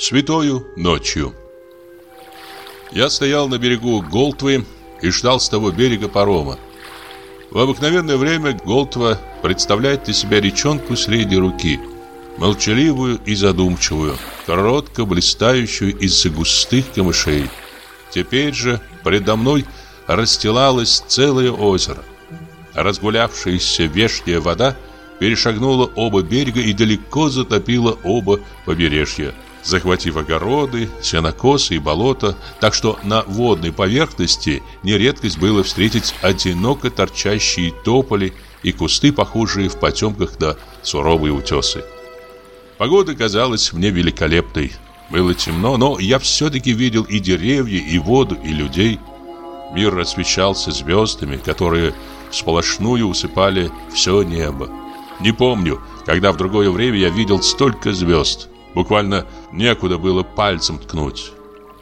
Святою ночью Я стоял на берегу Голтвы и ждал с того берега парома. В обыкновенное время Голтва представляет из себя речонку средней руки, молчаливую и задумчивую, коротко блистающую из-за густых камышей. Теперь же предо мной расстилалось целое озеро. Разгулявшаяся вешняя вода перешагнула оба берега и далеко затопила оба побережья, захватив огороды, сенокосы и болота, так что на водной поверхности нередкость было встретить одиноко торчащие тополи и кусты, похожие в потемках на суровые утесы. Погода казалась мне великолепной. Было темно, но я все-таки видел и деревья, и воду, и людей. Мир освещался звездами, которые сплошную усыпали все небо. Не помню, когда в другое время я видел столько звезд. Буквально некуда было пальцем ткнуть.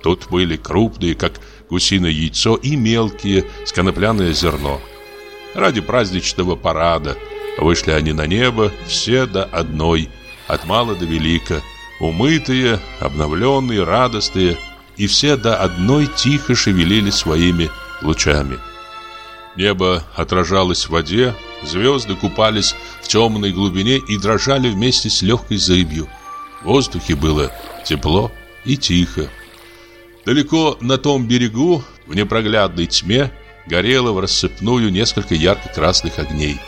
Тут были крупные, как гусиное яйцо, и мелкие, с конопляное зерно. Ради праздничного парада вышли они на небо все до одной, от мала до велика, умытые, обновленные, радостные, и все до одной тихо шевелили своими лучами. Небо отражалось в воде, звезды купались в темной глубине и дрожали вместе с легкой зыбью. В воздухе было тепло и тихо. Далеко на том берегу, в непроглядной тьме, горело в рассыпную несколько ярко-красных огней.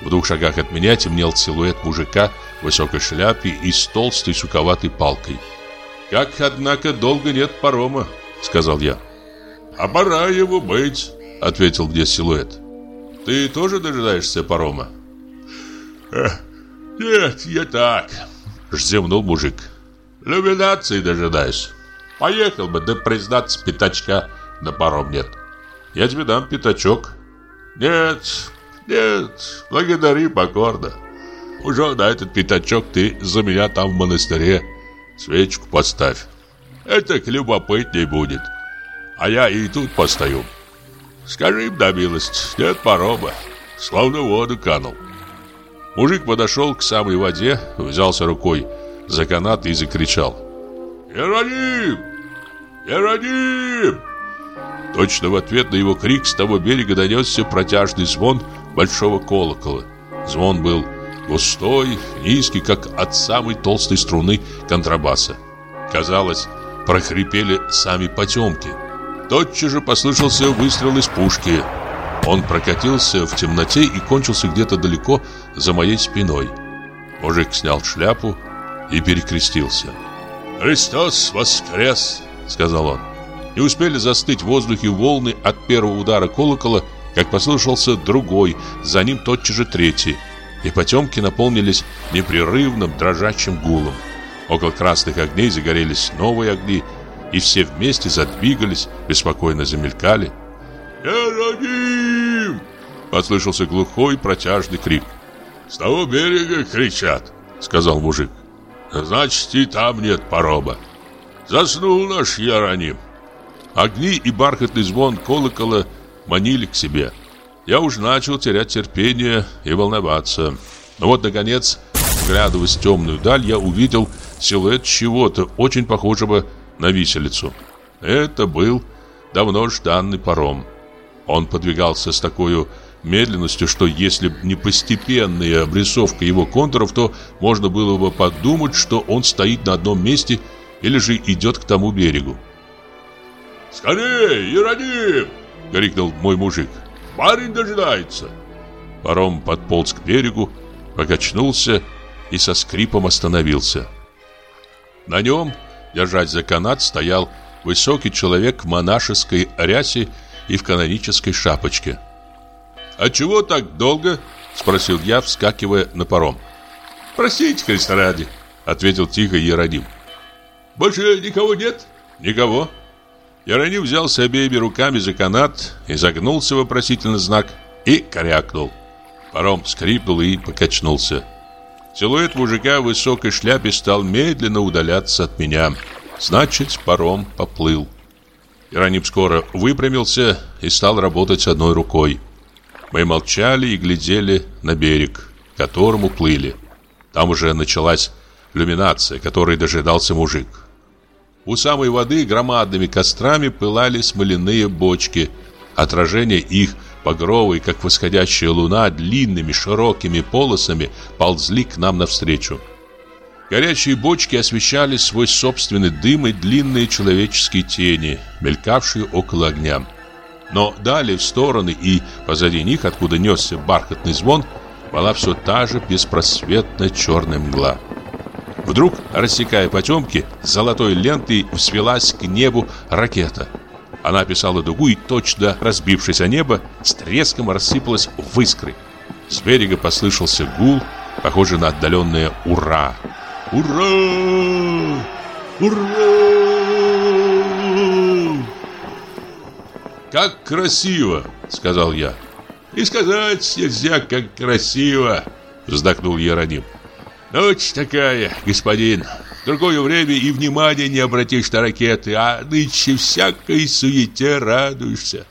В двух шагах от меня темнел силуэт мужика в высокой шляпе и с толстой суковатой палкой. «Как, однако, долго нет парома», — сказал я. «А пора его быть», — ответил мне силуэт. «Ты тоже дожидаешься парома?» «Нет, я так», — вздемнул мужик. «Люминации дожидаюсь. Поехал бы, да признаться, пятачка на паром нет. Я тебе дам пятачок». «Нет, нет, благодари покорно. Уже на этот пятачок ты за меня там в монастыре свечку поставь. Это любопытней будет. А я и тут постою. Скажи им, да милость, нет парома, словно воду канул». Мужик подошел к самой воде, взялся рукой за канат и закричал. «Иероним! Иероним!» Точно в ответ на его крик с того берега донесся протяжный звон большого колокола. Звон был густой, низкий, как от самой толстой струны контрабаса. Казалось, прохрипели сами потемки. Тотчас же послышался выстрел из пушки – он прокатился в темноте и кончился где-то далеко за моей спиной. Мужик снял шляпу и перекрестился. «Христос воскрес!» — сказал он. Не успели застыть в воздухе волны от первого удара колокола, как послышался другой, за ним тотчас же третий, и потемки наполнились непрерывным дрожащим гулом. Около красных огней загорелись новые огни, и все вместе задвигались, беспокойно замелькали. «Иеродим!» Послышался глухой протяжный крик. «С того берега кричат», — сказал мужик. «Значит, и там нет пороба. Заснул наш Яроним». Огни и бархатный звон колокола манили к себе. Я уж начал терять терпение и волноваться. Но вот, наконец, вглядываясь в темную даль, я увидел силуэт чего-то, очень похожего на виселицу. Это был давно жданный паром. Он подвигался с такой медленностью, что если б не постепенная обрисовка его контуров, то можно было бы подумать, что он стоит на одном месте или же идет к тому берегу. «Скорей, Ироним!» — крикнул мой мужик. «Парень дожидается!» Паром подполз к берегу, покачнулся и со скрипом остановился. На нем, держась за канат, стоял высокий человек в монашеской рясе и в канонической шапочке. «А чего так долго?» – спросил я, вскакивая на паром. «Простите, Христа ради», – ответил тихо Иероним. «Больше никого нет?» «Никого». Иероним взялся обеими руками за канат, изогнулся вопросительный знак и корякнул. Паром скрипнул и покачнулся. Силуэт мужика в высокой шляпе стал медленно удаляться от меня. Значит, паром поплыл. Ироним скоро выпрямился и стал работать одной рукой. Мы молчали и глядели на берег, к которому плыли. Там уже началась иллюминация, которой дожидался мужик. У самой воды громадными кострами пылали смоляные бочки. Отражение их, багровые, как восходящая луна, длинными широкими полосами ползли к нам навстречу. Горячие бочки освещали свой собственный дым и длинные человеческие тени, мелькавшие около огня. Но далее в стороны и позади них, откуда несся бархатный звон, была все та же беспросветная черная мгла. Вдруг, рассекая потемки, золотой лентой взвелась к небу ракета. Она описала дугу и, точно разбившись о небо, с треском рассыпалась в искры. С берега послышался гул, похожий на отдаленное «Ура!». «Ура! Ура!» «Как красиво!» — сказал я. «И сказать нельзя, как красиво!» — вздохнул Яроним. Ночь такая, господин. В другое время и внимания не обратишь на ракеты, а нынче всякой суете радуешься.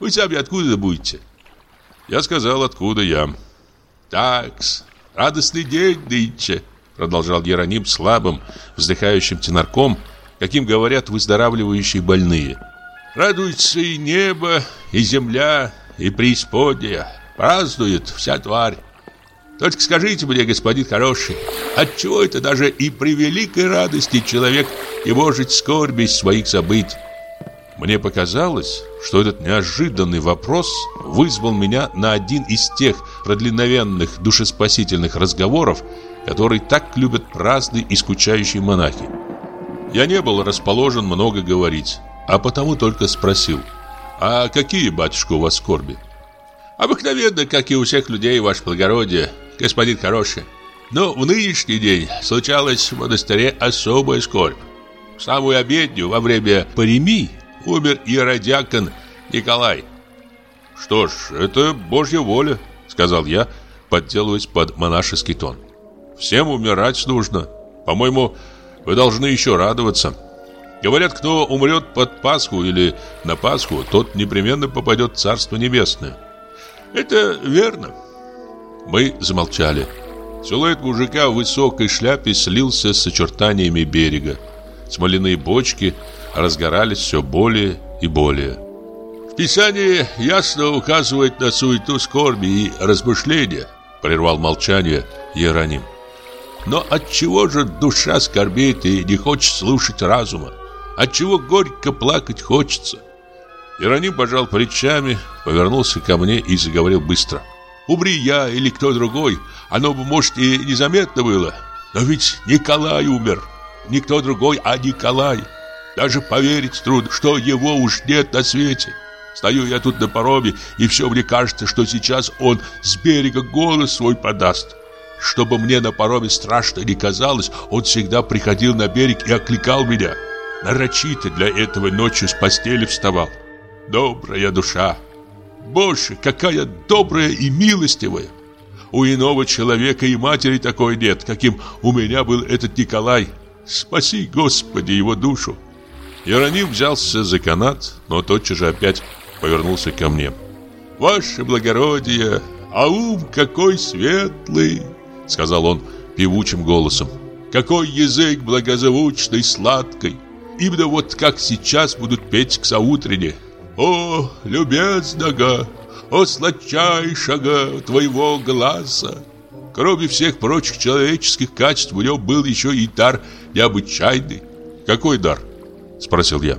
Вы сами откуда будете? Я сказал, откуда я. Такс, радостный день нынче, продолжал Героним слабым, вздыхающим тенорком, каким говорят выздоравливающие больные. Радуется и небо, и земля, и преисподняя. Празднует вся тварь. Только скажите мне, господин хороший, отчего это даже и при великой радости человек не может скорбить своих событий? Мне показалось, что этот неожиданный вопрос вызвал меня на один из тех продлинновенных душеспасительных разговоров, которые так любят праздные и скучающие монахи. Я не был расположен много говорить, а потому только спросил, «А какие, батюшка, у вас скорби?» «Обыкновенно, как и у всех людей, ваше благородие, господин хороший. Но в нынешний день случалась в монастыре особая скорбь. В самую обедню во время пареми умер иеродиакон Николай. «Что ж, это Божья воля», — сказал я, подделываясь под монашеский тон. «Всем умирать нужно. По-моему, вы должны еще радоваться. Говорят, кто умрет под Пасху или на Пасху, тот непременно попадет в Царство Небесное. Это верно». Мы замолчали. Силуэт мужика в высокой шляпе слился с очертаниями берега. Смоляные бочки разгорались все более и более. В Писании ясно указывает на суету скорби и размышления, прервал молчание Иероним. Но от чего же душа скорбит и не хочет слушать разума? От чего горько плакать хочется? Иероним пожал плечами, повернулся ко мне и заговорил быстро. — Умри я или кто другой, оно бы, может, и незаметно было. Но ведь Николай умер. Никто другой, а Николай. Даже поверить трудно, что его уж нет на свете. Стою я тут на пароме, и все мне кажется, что сейчас он с берега голос свой подаст. Чтобы мне на пароме страшно не казалось, он всегда приходил на берег и окликал меня. Нарочито для этого ночью с постели вставал. Добрая душа. Боже, какая добрая и милостивая! У иного человека и матери такой нет, каким у меня был этот Николай. Спаси, Господи, его душу!» Иероним взялся за канат, но тотчас же опять повернулся ко мне. «Ваше благородие, а ум какой светлый!» Сказал он певучим голосом. «Какой язык благозвучный, сладкий! Именно вот как сейчас будут петь к соутрене. О, любезного, о сладчайшего твоего глаза! Кроме всех прочих человеческих качеств, у него был еще и дар необычайный. Какой дар? Спросил я.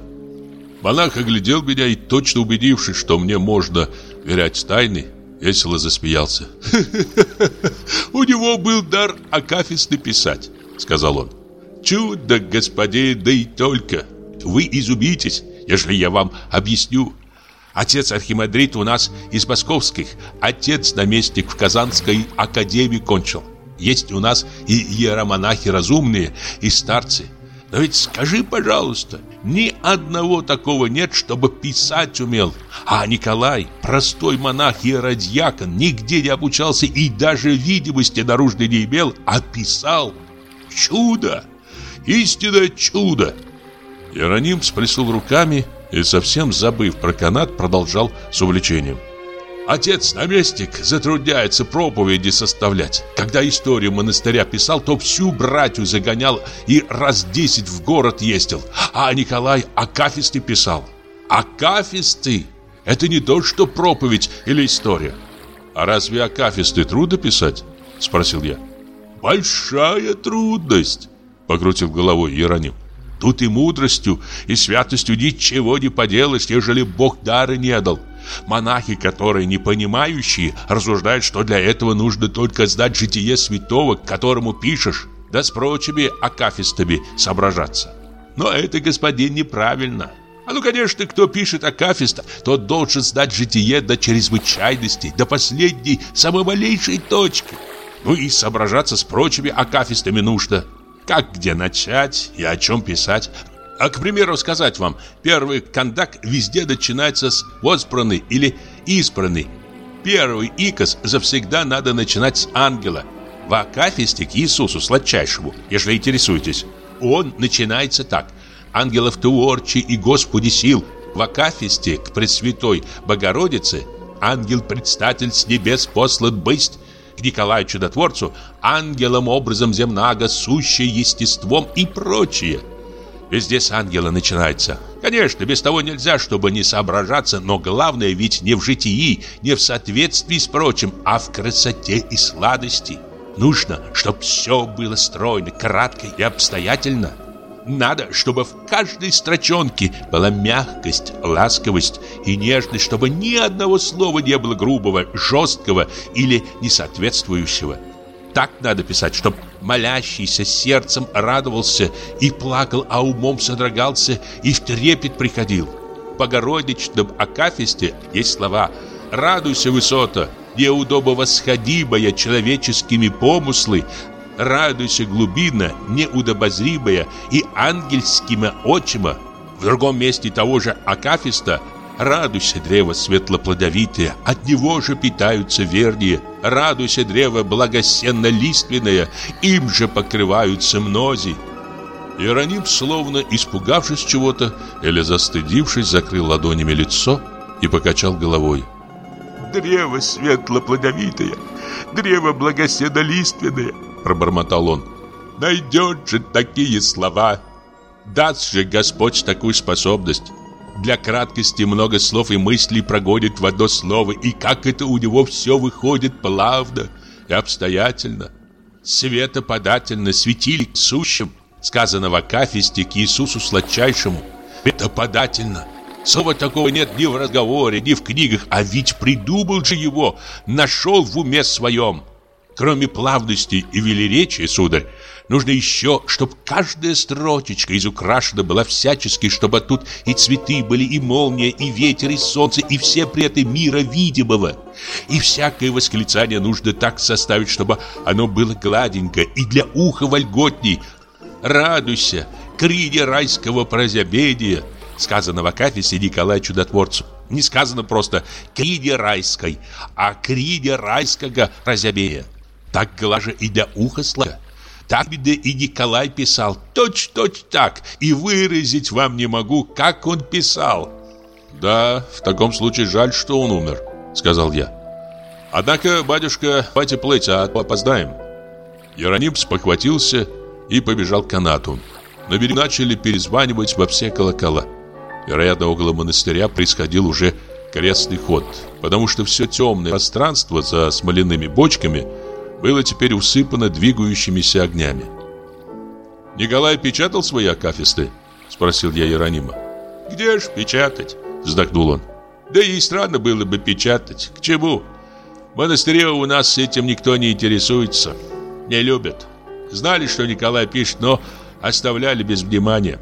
Монах оглядел меня и, точно убедившись, что мне можно верять тайны, весело засмеялся. «У него был дар акафисты писать», — сказал он. «Чудо, господин, да и только! Вы изумитесь, если я вам объясню. Отец архимандрит у нас из московских, отец наместник в Казанской академии кончил. Есть у нас и иеромонахи разумные, и старцы. Но ведь скажи, пожалуйста, ни одного такого нет, чтобы писать умел. А Николай, простой монах и радьякон, нигде не обучался и даже видимости наружной не имел, а писал. Чудо! Истинное чудо! Иероним сплеснул руками и, совсем забыв про канат, продолжал с увлечением. Отец-наместник затрудняется проповеди составлять. Когда историю монастыря писал, то всю братью загонял и раз десять в город ездил. А Николай акафисты писал. Акафисты – это не то, что проповедь или история. А разве акафисты трудно писать? Спросил я. Большая трудность, покрутил головой Иероним. Тут и мудростью, и святостью ничего не поделаешь, ежели Бог дары не дал. Монахи, которые не понимающие, рассуждают, что для этого нужно только сдать житие святого, к которому пишешь, да с прочими акафистами соображаться. Но это, господин, неправильно. А ну, конечно, кто пишет акафиста, тот должен сдать житие до чрезвычайности, до последней, самой малейшей точки. Ну и соображаться с прочими акафистами нужно. Как где начать и о чем писать, а, к примеру, сказать вам, первый кондак везде начинается с «возбранный» или «избранный». Первый икос завсегда надо начинать с ангела. В Акафисте к Иисусу сладчайшему, если интересуетесь. Он начинается так. «Ангелов творчи и Господи сил». В Акафисте к Пресвятой Богородице «Ангел-предстатель с небес послан бысть». К Николаю Чудотворцу «Ангелом образом земнага, сущее естеством» и прочее. Везде с ангела начинается. Конечно, без того нельзя, чтобы не соображаться, но главное ведь не в житии, не в соответствии с прочим, а в красоте и сладости. Нужно, чтобы все было стройно, кратко и обстоятельно. Надо, чтобы в каждой строчонке была мягкость, ласковость и нежность, чтобы ни одного слова не было грубого, жесткого или несоответствующего. Так надо писать, чтобы молящийся сердцем радовался и плакал, а умом содрогался и в трепет приходил. В Богородичном Акафисте есть слова «Радуйся, высота, неудобо восходимая человеческими помыслы, радуйся, глубина, неудобозримая и ангельскими очима». В другом месте того же Акафиста Радуйся, древо светлоплодовитое, от него же питаются вернее. Радуйся, древо благосенно-лиственное, им же покрываются мнози. Иероним, словно испугавшись чего-то или застыдившись, закрыл ладонями лицо и покачал головой. «Древо светлоплодовитое, древо благосенно-лиственное», пробормотал он. «Найдет же такие слова, даст же Господь такую способность». Для краткости много слов и мыслей прогонит в одно слово, и как это у него все выходит плавно и обстоятельно. Светоподательно светили сущим, сказано в Акафисте к Иисусу сладчайшему. Это подательно. Слова такого нет ни в разговоре, ни в книгах, а ведь придумал же его, нашел в уме своем. Кроме плавности и велеречия, сударь, Нужно еще, чтобы каждая строчечка изукрашена была всячески, чтобы тут и цветы были, и молния, и ветер, и солнце, и все преты мира видимого. И всякое восклицание нужно так составить, чтобы оно было гладенько и для уха вольготней. «Радуйся, крине райского прозябения», сказано в Акафисе Николая Чудотворцу. Не сказано просто «крине райской», а «крине райского прозябения». Так глаже и для уха слага. Так беда и Николай писал, точь-точь так, и выразить вам не могу, как он писал. Да, в таком случае жаль, что он умер, сказал я. Однако, батюшка, давайте плыть, а опоздаем. Иероним спохватился и побежал к канату. На берегу начали перезванивать во все колокола. Вероятно, около монастыря происходил уже крестный ход, потому что все темное пространство за смоляными бочками – было теперь усыпано двигающимися огнями. «Николай печатал свои акафисты?» – спросил я Иеронима. «Где ж печатать?» – вздохнул он. «Да и странно было бы печатать. К чему? В монастыре у нас этим никто не интересуется. Не любят. Знали, что Николай пишет, но оставляли без внимания.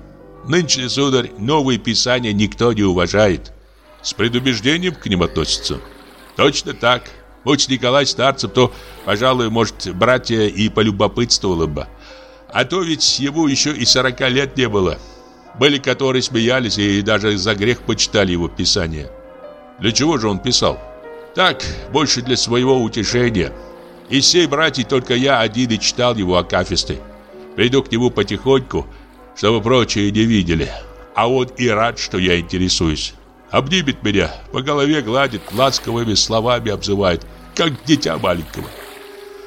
Нынче, сударь, новые писания никто не уважает. С предубеждением к ним относятся. Точно так. Будь Николай старцем, то, пожалуй, может, братья и полюбопытствовало бы. А то ведь ему еще и сорока лет не было. Были, которые смеялись и даже за грех почитали его писание. Для чего же он писал? Так, больше для своего утешения. Из всей братьев только я один и читал его акафисты. Приду к нему потихоньку, чтобы прочие не видели. А он и рад, что я интересуюсь. Обнимет меня, по голове гладит, ласковыми словами обзывает, как дитя маленького.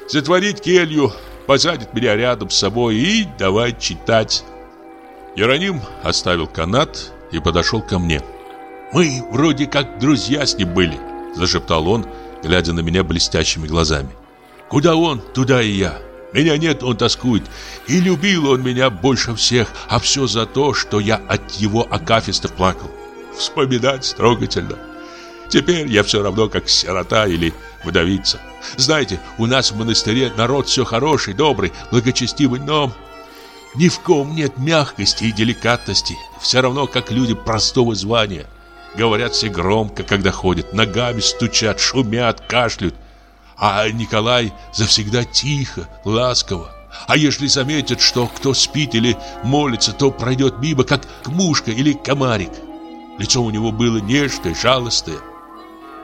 Затворит келью, посадит меня рядом с собой и давай читать. Иероним оставил канат и подошел ко мне. «Мы вроде как друзья с ним были», – зашептал он, глядя на меня блестящими глазами. «Куда он, туда и я. Меня нет, он тоскует. И любил он меня больше всех, а все за то, что я от его акафистов плакал. Вспоминать трогательно. Теперь я все равно как сирота или вдовица. Знаете, у нас в монастыре народ все хороший, добрый, благочестивый, но ни в ком нет мягкости и деликатности. Все равно как люди простого звания. Говорят все громко, когда ходят, ногами стучат, шумят, кашляют. А Николай завсегда тихо, ласково. А если заметят, что кто спит или молится, то пройдет мимо, как мушка или комарик. Лицо у него было нежное, жалостное.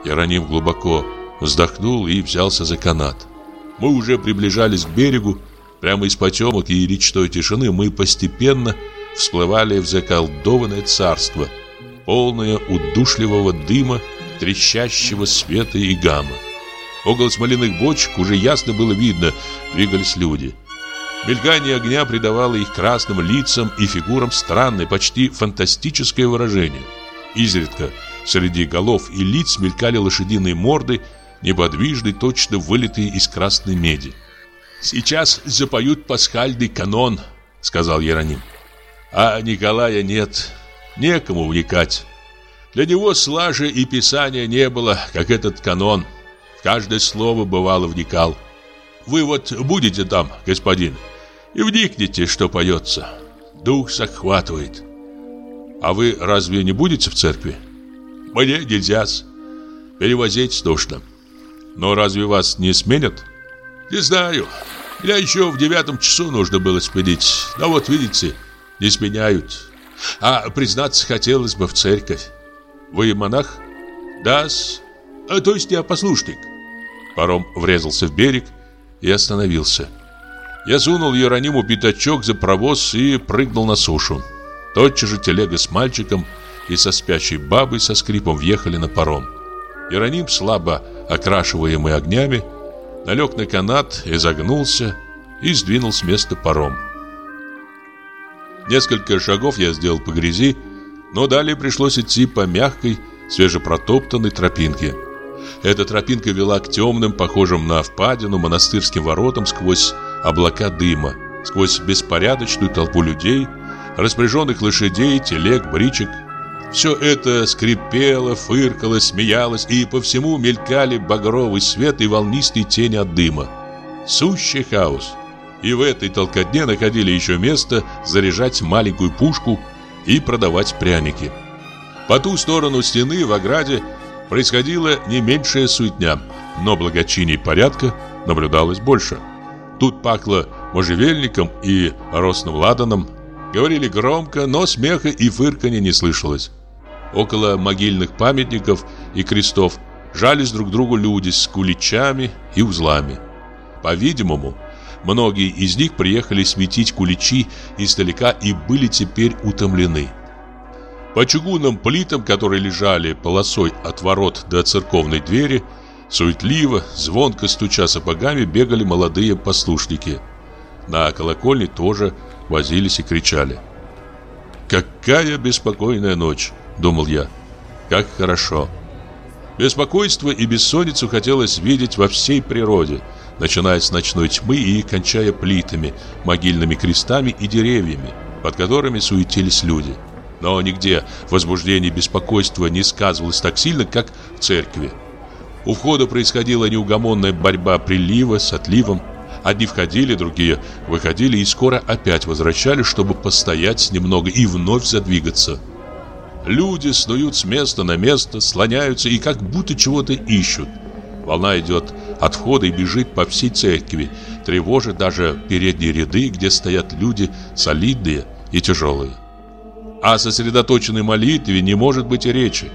Иероним глубоко вздохнул и взялся за канат. Мы уже приближались к берегу. Прямо из потемок и речной тишины мы постепенно всплывали в заколдованное царство, полное удушливого дыма, трещащего света и гамма. Около смоляных бочек уже ясно было видно, двигались люди. Мелькание огня придавало их красным лицам и фигурам странное, почти фантастическое выражение. Изредка среди голов и лиц мелькали лошадиные морды, неподвижные, точно вылитые из красной меди. «Сейчас запоют пасхальный канон», — сказал Яроним. «А Николая нет, некому вникать. Для него слажи и писания не было, как этот канон». В каждое слово бывало вникал. Вы вот будете там, господин, и вникните, что поется. Дух захватывает. А вы разве не будете в церкви? Мне нельзя -с. Перевозить нужно. Но разве вас не сменят? Не знаю. Меня еще в девятом часу нужно было сменить. Но вот видите, не сменяют. А признаться хотелось бы в церковь. Вы монах? Да-с. А, то есть я послушник. Паром врезался в берег и остановился. Я сунул Ерониму пятачок за провоз и прыгнул на сушу. Тотчас же телега с мальчиком и со спящей бабой со скрипом въехали на паром. Иероним, слабо окрашиваемый огнями, налег на канат, изогнулся и сдвинул с места паром. Несколько шагов я сделал по грязи, но далее пришлось идти по мягкой, свежепротоптанной тропинке. Эта тропинка вела к темным, похожим на впадину, монастырским воротам сквозь облака дыма, сквозь беспорядочную толпу людей, распряженных лошадей, телег, бричек. Все это скрипело, фыркало, смеялось, и по всему мелькали багровый свет и волнистые тени от дыма. Сущий хаос. И в этой толкотне находили еще место заряжать маленькую пушку и продавать пряники. По ту сторону стены в ограде происходила не меньшая суетня, но благочиний порядка наблюдалось больше. Тут пахло можжевельником и росным ладаном. Говорили громко, но смеха и фырканья не слышалось. Около могильных памятников и крестов жались друг другу люди с куличами и узлами. По-видимому, многие из них приехали светить куличи издалека и были теперь утомлены. По чугунным плитам, которые лежали полосой от ворот до церковной двери, суетливо, звонко стуча сапогами, бегали молодые послушники. На колокольне тоже возились и кричали. «Какая беспокойная ночь!» — думал я. «Как хорошо!» Беспокойство и бессонницу хотелось видеть во всей природе, начиная с ночной тьмы и кончая плитами, могильными крестами и деревьями, под которыми суетились люди. Но нигде возбуждение и беспокойство не сказывалось так сильно, как в церкви. У входа происходила неугомонная борьба прилива с отливом. Одни входили, другие выходили и скоро опять возвращались, чтобы постоять немного и вновь задвигаться. Люди снуют с места на место, слоняются и как будто чего-то ищут. Волна идет от входа и бежит по всей церкви, тревожит даже передние ряды, где стоят люди солидные и тяжелые. О сосредоточенной молитве не может быть и речи.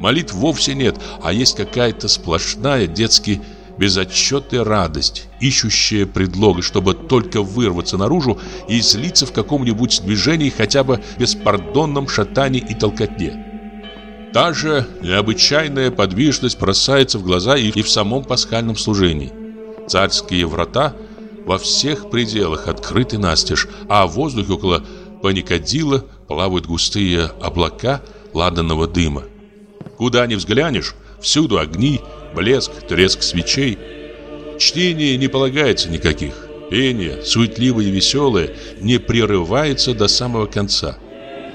Молитв вовсе нет, а есть какая-то сплошная детски безотчетная радость, ищущая предлога, чтобы только вырваться наружу и слиться в каком-нибудь движении хотя бы беспардонном шатании и толкотне. Та же необычайная подвижность бросается в глаза и в самом пасхальном служении. Царские врата во всех пределах открыты настежь, а в воздухе около паникадила плавают густые облака ладанного дыма. Куда ни взглянешь, всюду огни, блеск, треск свечей. Чтение не полагается никаких. Пение, суетливое и веселое, не прерывается до самого конца.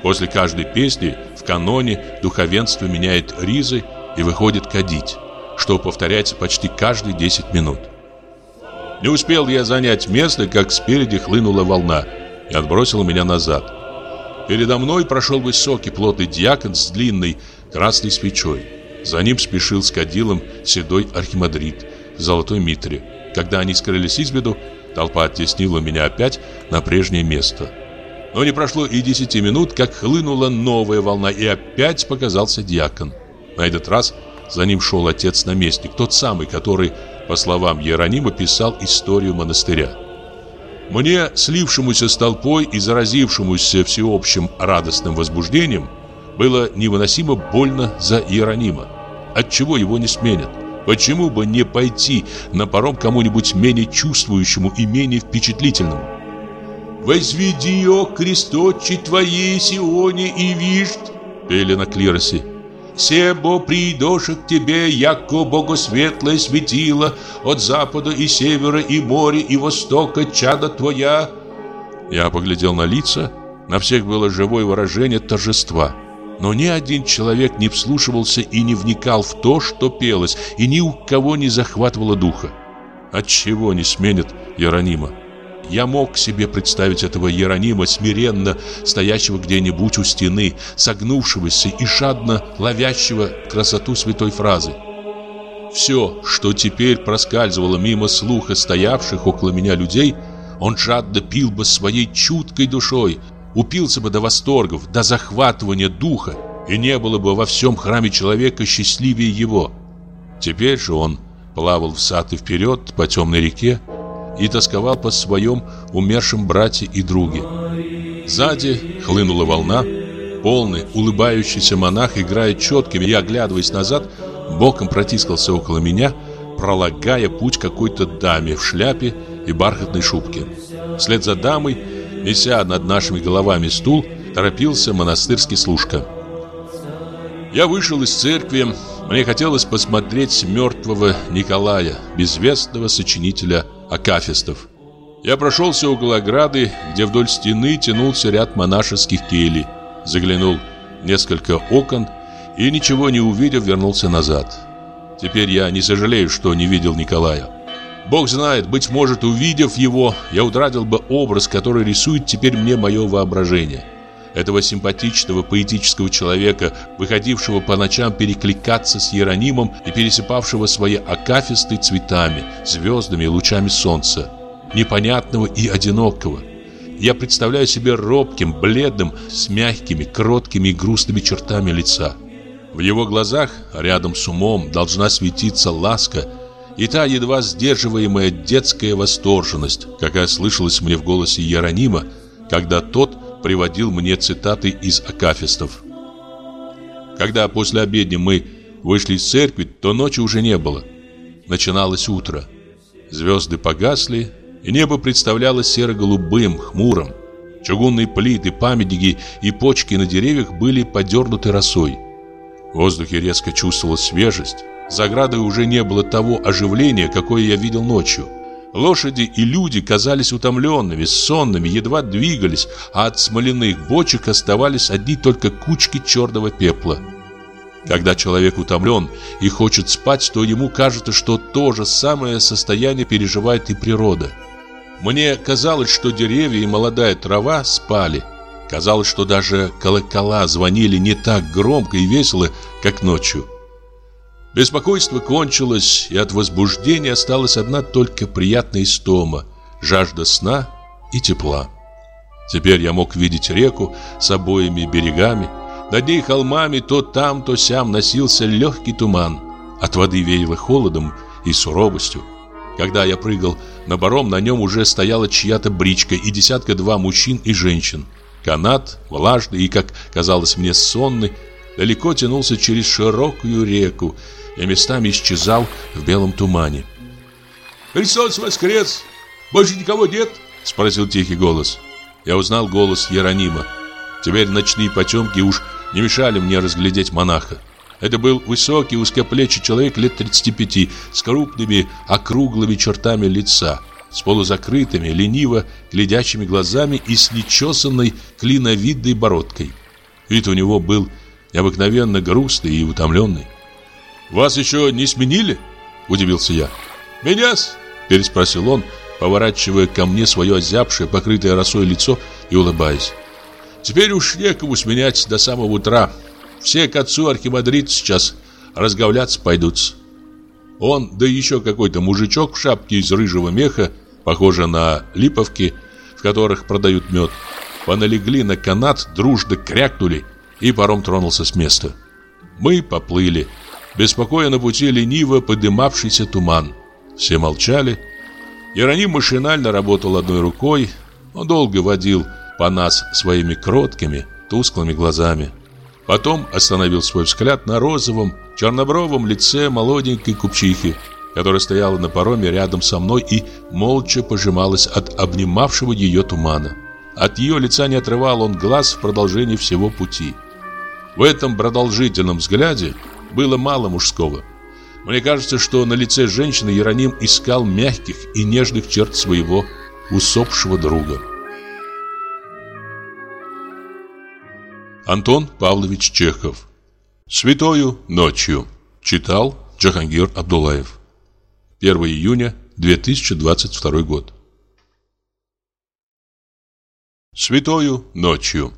После каждой песни в каноне духовенство меняет ризы и выходит кадить, что повторяется почти каждые 10 минут. Не успел я занять место, как спереди хлынула волна и отбросила меня назад. Передо мной прошел высокий плотный дьякон с длинной красной свечой. За ним спешил с кадилом седой архимандрит золотой митре. Когда они скрылись из виду, толпа оттеснила меня опять на прежнее место. Но не прошло и десяти минут, как хлынула новая волна, и опять показался дьякон. На этот раз за ним шел отец-наместник, тот самый, который, по словам Иеронима, писал историю монастыря. Мне, слившемуся с толпой и заразившемуся всеобщим радостным возбуждением, было невыносимо больно за Иеронима. Отчего его не сменят? Почему бы не пойти на паром кому-нибудь менее чувствующему и менее впечатлительному? «Возведи, о кресточи твои, Сионе, и вишь!» Пели на клиросе. «Себо придоша к тебе, яко богосветлое светило От запада и севера, и моря, и востока, чада твоя!» Я поглядел на лица, на всех было живое выражение торжества – но ни один человек не вслушивался и не вникал в то, что пелось, и ни у кого не захватывало духа. Отчего не сменят Иеронима? Я мог себе представить этого Иеронима, смиренно стоящего где-нибудь у стены, согнувшегося и жадно ловящего красоту святой фразы. Все, что теперь проскальзывало мимо слуха стоявших около меня людей, он жадно пил бы своей чуткой душой, упился бы до восторгов, до захватывания духа, и не было бы во всем храме человека счастливее его. Теперь же он плавал взад и вперед по темной реке и тосковал по своем умершем брате и друге. Сзади хлынула волна, полный, улыбающийся монах, играя четкими и оглядываясь назад, боком протискался около меня, пролагая путь какой-то даме в шляпе и бархатной шубке. Вслед за дамой неся над нашими головами стул, торопился монастырский служка. Я вышел из церкви, мне хотелось посмотреть мертвого Николая, безвестного сочинителя акафистов. Я прошелся около ограды, где вдоль стены тянулся ряд монашеских келей, заглянул в несколько окон и, ничего не увидев, вернулся назад. Теперь я не сожалею, что не видел Николая. Бог знает, быть может, увидев его, я утратил бы образ, который рисует теперь мне мое воображение. Этого симпатичного поэтического человека, выходившего по ночам перекликаться с Иеронимом и пересыпавшего свои акафисты цветами, звездами и лучами солнца. Непонятного и одинокого. Я представляю себе робким, бледным, с мягкими, кроткими и грустными чертами лица. В его глазах, рядом с умом, должна светиться ласка и та едва сдерживаемая детская восторженность, какая слышалась мне в голосе Иеронима, когда тот приводил мне цитаты из акафистов. Когда после обедни мы вышли из церкви, то ночи уже не было. Начиналось утро. Звезды погасли, и небо представлялось серо-голубым, хмурым. Чугунные плиты, памятники и почки на деревьях были подернуты росой. В воздухе резко чувствовалась свежесть. За оградой уже не было того оживления, какое я видел ночью. Лошади и люди казались утомленными, сонными, едва двигались, а от смоляных бочек оставались одни только кучки черного пепла. Когда человек утомлен и хочет спать, то ему кажется, что то же самое состояние переживает и природа. Мне казалось, что деревья и молодая трава спали. Казалось, что даже колокола звонили не так громко и весело, как ночью. Беспокойство кончилось, и от возбуждения осталась одна только приятная истома, жажда сна и тепла. Теперь я мог видеть реку с обоими берегами. Над ней холмами то там, то сям носился легкий туман. От воды веяло холодом и суровостью. Когда я прыгал на баром, на нем уже стояла чья-то бричка и десятка-два мужчин и женщин. Канат, влажный и, как казалось мне, сонный, далеко тянулся через широкую реку и местами исчезал в белом тумане. «Христос воскрес! Больше никого нет?» — спросил тихий голос. Я узнал голос Яронима. Теперь ночные потемки уж не мешали мне разглядеть монаха. Это был высокий, узкоплечий человек лет 35, с крупными, округлыми чертами лица, с полузакрытыми, лениво глядящими глазами и с нечесанной клиновидной бородкой. Вид у него был необыкновенно грустный и утомленный. «Вас еще не сменили?» – удивился я. «Меня-с?» – переспросил он, поворачивая ко мне свое озябшее, покрытое росой лицо и улыбаясь. «Теперь уж некому сменять до самого утра. Все к отцу архимандрит сейчас разговляться пойдутся». Он, да еще какой-то мужичок в шапке из рыжего меха, похоже на липовки, в которых продают мед, поналегли на канат, дружно крякнули, и паром тронулся с места. Мы поплыли, беспокоя на пути лениво подымавшийся туман. Все молчали. Ироним машинально работал одной рукой. Он долго водил по нас своими кроткими, тусклыми глазами. Потом остановил свой взгляд на розовом, чернобровом лице молоденькой купчихи, которая стояла на пароме рядом со мной и молча пожималась от обнимавшего ее тумана. От ее лица не отрывал он глаз в продолжении всего пути. В этом продолжительном взгляде было мало мужского. Мне кажется, что на лице женщины Иероним искал мягких и нежных черт своего усопшего друга. Антон Павлович Чехов «Святою ночью» Читал Джахангир Абдулаев 1 июня 2022 год Святою ночью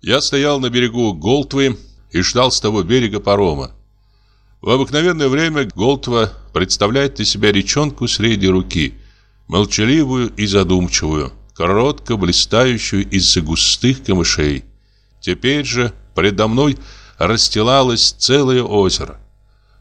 Я стоял на берегу Голтвы и ждал с того берега парома. В обыкновенное время Голтва представляет из себя речонку средней руки, молчаливую и задумчивую, коротко блистающую из-за густых камышей. Теперь же предо мной расстилалось целое озеро.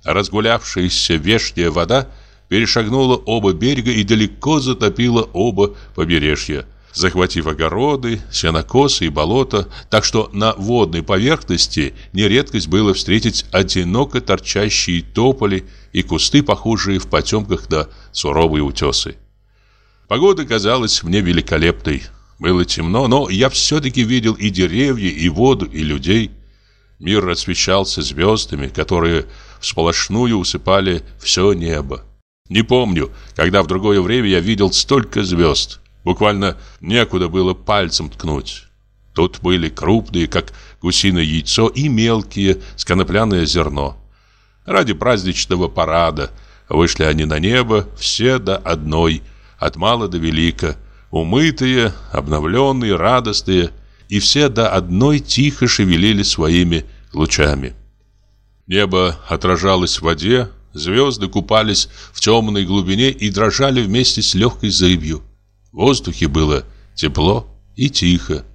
Разгулявшаяся вешняя вода перешагнула оба берега и далеко затопила оба побережья, захватив огороды, сенокосы и болота, так что на водной поверхности нередкость было встретить одиноко торчащие тополи и кусты, похожие в потемках на суровые утесы. Погода казалась мне великолепной. Было темно, но я все-таки видел и деревья, и воду, и людей. Мир освещался звездами, которые всполошную усыпали все небо. Не помню, когда в другое время я видел столько звезд. Буквально некуда было пальцем ткнуть. Тут были крупные, как гусиное яйцо, и мелкие, с конопляное зерно. Ради праздничного парада вышли они на небо, все до одной, от мала до велика, умытые, обновленные, радостные, и все до одной тихо шевелили своими лучами. Небо отражалось в воде, звезды купались в темной глубине и дрожали вместе с легкой зыбью. В воздухе было тепло и тихо.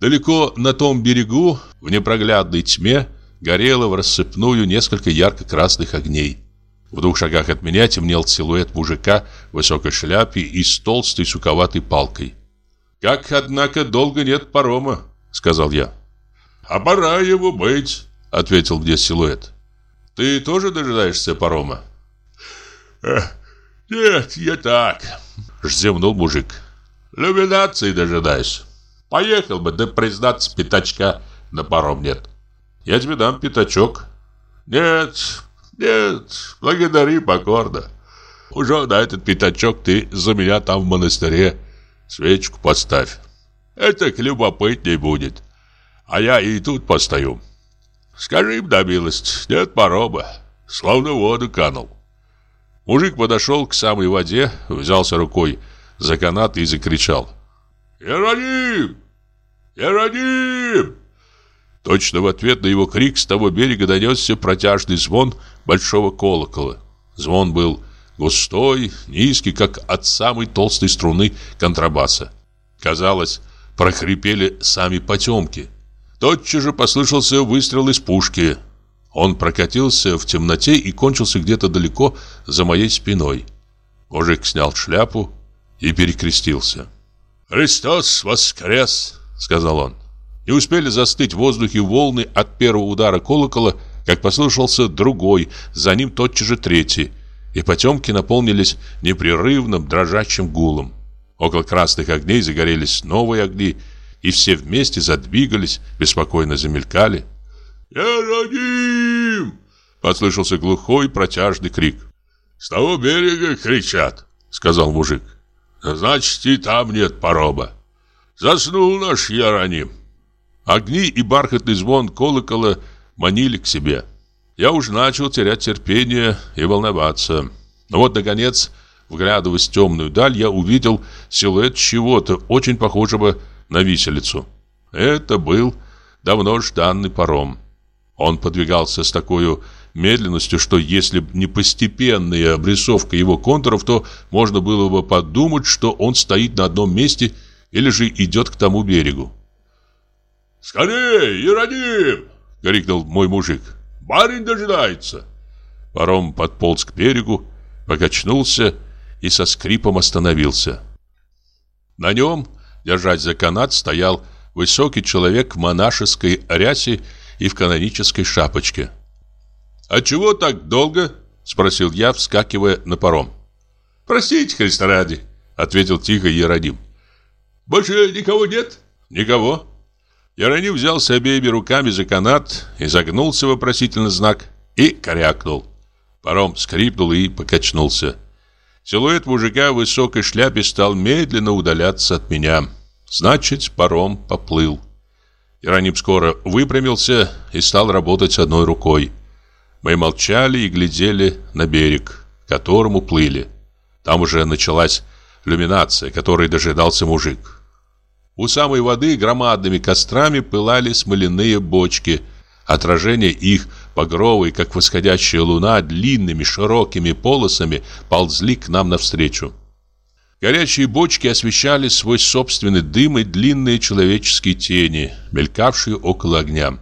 Далеко на том берегу, в непроглядной тьме, горело в рассыпную несколько ярко-красных огней. В двух шагах от меня темнел силуэт мужика в высокой шляпе и с толстой суковатой палкой. «Как, однако, долго нет парома», — сказал я. «А пора его быть», — ответил мне силуэт. «Ты тоже дожидаешься парома?» «Нет, я так», Зевнул мужик. Люминации дожидаюсь. Поехал бы, да признаться, пятачка на паром нет. Я тебе дам пятачок. Нет, нет, благодари покорно. Уже на этот пятачок ты за меня там в монастыре свечку поставь. Это любопытней будет. А я и тут постою. Скажи им, да милость, нет парома. Словно воду канул. Мужик подошел к самой воде, взялся рукой за канат и закричал. «Иероним! Иероним!» Точно в ответ на его крик с того берега донесся протяжный звон большого колокола. Звон был густой, низкий, как от самой толстой струны контрабаса. Казалось, прохрипели сами потемки. Тотчас же послышался выстрел из пушки – он прокатился в темноте и кончился где-то далеко за моей спиной. Мужик снял шляпу и перекрестился. «Христос воскрес!» — сказал он. Не успели застыть в воздухе волны от первого удара колокола, как послышался другой, за ним тотчас же третий, и потемки наполнились непрерывным дрожащим гулом. Около красных огней загорелись новые огни, и все вместе задвигались, беспокойно замелькали. «Иероним!» — послышался глухой протяжный крик. «С того берега кричат», — сказал мужик. «Значит, и там нет пороба. Заснул наш Иероним». Огни и бархатный звон колокола манили к себе. Я уже начал терять терпение и волноваться. Но вот, наконец, вглядываясь в темную даль, я увидел силуэт чего-то, очень похожего на виселицу. Это был давно жданный паром. Он подвигался с такой медленностью, что если бы не постепенная обрисовка его контуров, то можно было бы подумать, что он стоит на одном месте или же идет к тому берегу. «Скорей, Ироним!» — крикнул мой мужик. «Барин дожидается!» Паром подполз к берегу, покачнулся и со скрипом остановился. На нем, держась за канат, стоял высокий человек в монашеской рясе и в канонической шапочке. «А чего так долго?» — спросил я, вскакивая на паром. «Простите, Христа ради», — ответил тихо Иероним. «Больше никого нет?» «Никого». Иероним взялся обеими руками за канат, изогнулся вопросительный знак и корякнул. Паром скрипнул и покачнулся. Силуэт мужика в высокой шляпе стал медленно удаляться от меня. Значит, паром поплыл. Ироним скоро выпрямился и стал работать одной рукой. Мы молчали и глядели на берег, к которому плыли. Там уже началась люминация, которой дожидался мужик. У самой воды громадными кострами пылали смоляные бочки. Отражение их, багровые, как восходящая луна, длинными широкими полосами ползли к нам навстречу. Горячие бочки освещали свой собственный дым и длинные человеческие тени, мелькавшие около огня.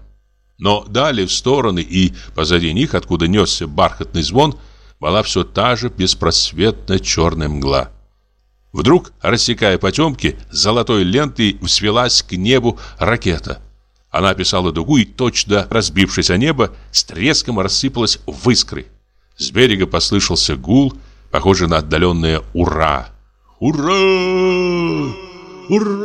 Но далее в стороны и позади них, откуда несся бархатный звон, была все та же беспросветная черная мгла. Вдруг, рассекая потемки, золотой лентой взвелась к небу ракета. Она описала дугу и, точно разбившись о небо, с треском рассыпалась в искры. С берега послышался гул, похожий на отдаленное «Ура!» «Ура! Ура!»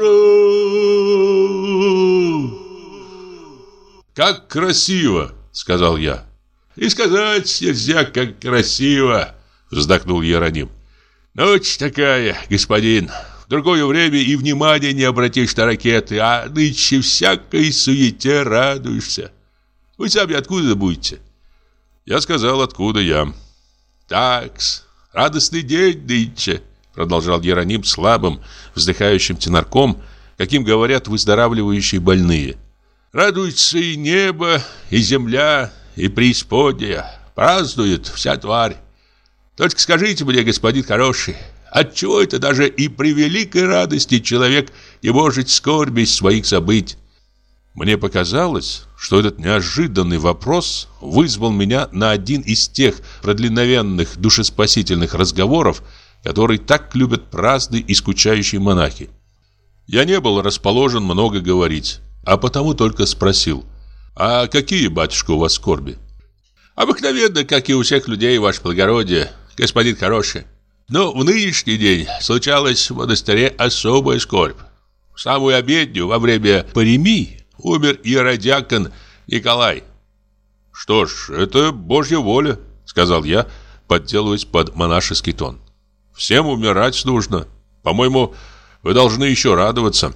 «Как красиво!» — сказал я. «И сказать нельзя, как красиво!» — вздохнул Иероним. «Ночь такая, господин. В другое время и внимания не обратишь на ракеты, а нынче всякой суете радуешься. Вы сами откуда будете?» Я сказал, откуда я. «Такс, радостный день нынче!» Продолжал Ероним слабым, вздыхающим тенарком, каким говорят выздоравливающие больные. Радуется и небо, и земля, и преисподняя. Празднует вся тварь. Только скажите мне, господин хороший, отчего это даже и при великой радости человек не может скорбить своих забыть? Мне показалось, что этот неожиданный вопрос вызвал меня на один из тех продлинновенных душеспасительных разговоров, который так любят праздные и скучающие монахи. Я не был расположен много говорить, а потому только спросил, «А какие, батюшка, у вас скорби?» «Обыкновенно, как и у всех людей, ваше благородие, господин хороший. Но в нынешний день случалась в монастыре особая скорбь. В самую обедню во время паремии умер иеродиакон Николай». «Что ж, это Божья воля», — сказал я, подделываясь под монашеский тон. Всем умирать нужно. По-моему, вы должны еще радоваться.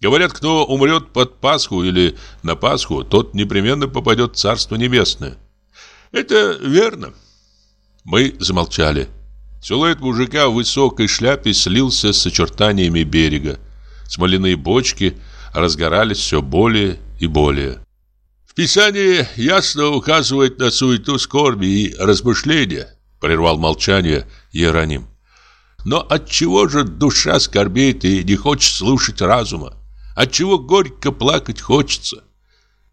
Говорят, кто умрет под Пасху или на Пасху, тот непременно попадет в Царство Небесное. Это верно. Мы замолчали. Силуэт мужика в высокой шляпе слился с очертаниями берега. Смоляные бочки разгорались все более и более. В Писании ясно указывает на суету скорби и размышления, прервал молчание Иероним. Но от чего же душа скорбеет и не хочет слушать разума? От чего горько плакать хочется?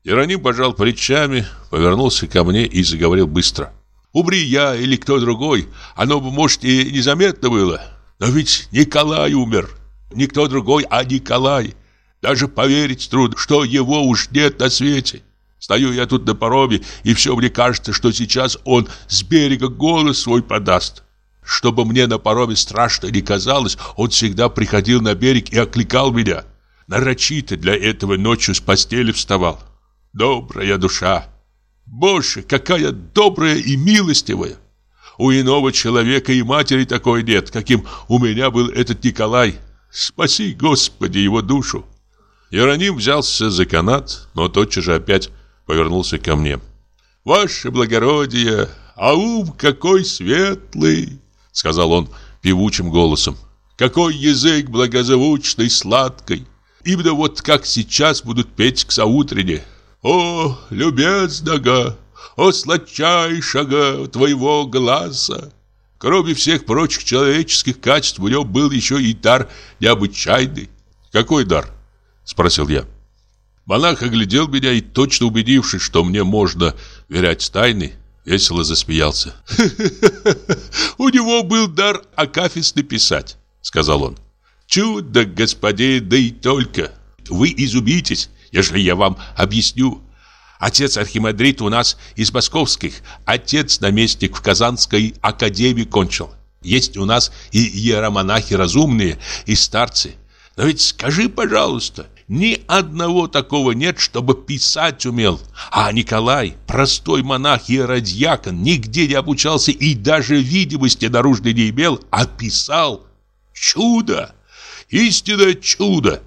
Ироним пожал плечами, повернулся ко мне и заговорил быстро. Умри я или кто другой, оно бы, может, и незаметно было. Но ведь Николай умер. Никто другой, а Николай. Даже поверить трудно, что его уж нет на свете. Стою я тут на пароме, и все мне кажется, что сейчас он с берега голос свой подаст. Чтобы мне на пароме страшно не казалось, он всегда приходил на берег и окликал меня. Нарочито для этого ночью с постели вставал. Добрая душа! Боже, какая добрая и милостивая! У иного человека и матери такой нет, каким у меня был этот Николай. Спаси, Господи, его душу!» Иероним взялся за канат, но тотчас же опять повернулся ко мне. «Ваше благородие, а ум какой светлый!» Сказал он певучим голосом. «Какой язык благозвучный, сладкий! Именно вот как сейчас будут петь к заутрене. О, любезного, о сладчайшего твоего глаза!» Кроме всех прочих человеческих качеств, у него был еще и дар необычайный. «Какой дар?» – спросил я. Монах оглядел меня и, точно убедившись, что мне можно верять тайны, весело засмеялся. «У него был дар акафисты писать», — сказал он. «Чудо, господин, да и только! Вы изумитесь, если я вам объясню. Отец архимандрит у нас из московских, отец наместник в Казанской академии кончил. Есть у нас и иеромонахи разумные, и старцы. Но ведь скажи, пожалуйста, ни одного такого нет, чтобы писать умел. А Николай, простой монах и радиакон, нигде не обучался и даже видимости наружной не имел, а писал. Чудо! Истинное чудо!